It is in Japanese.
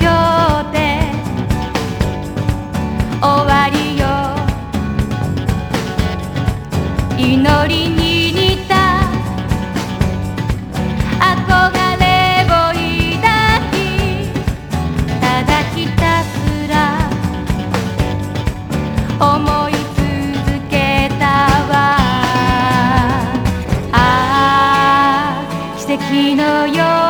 今日で終わりよ祈りに似た憧れを抱きただひたすら思い続けたわああ奇跡のように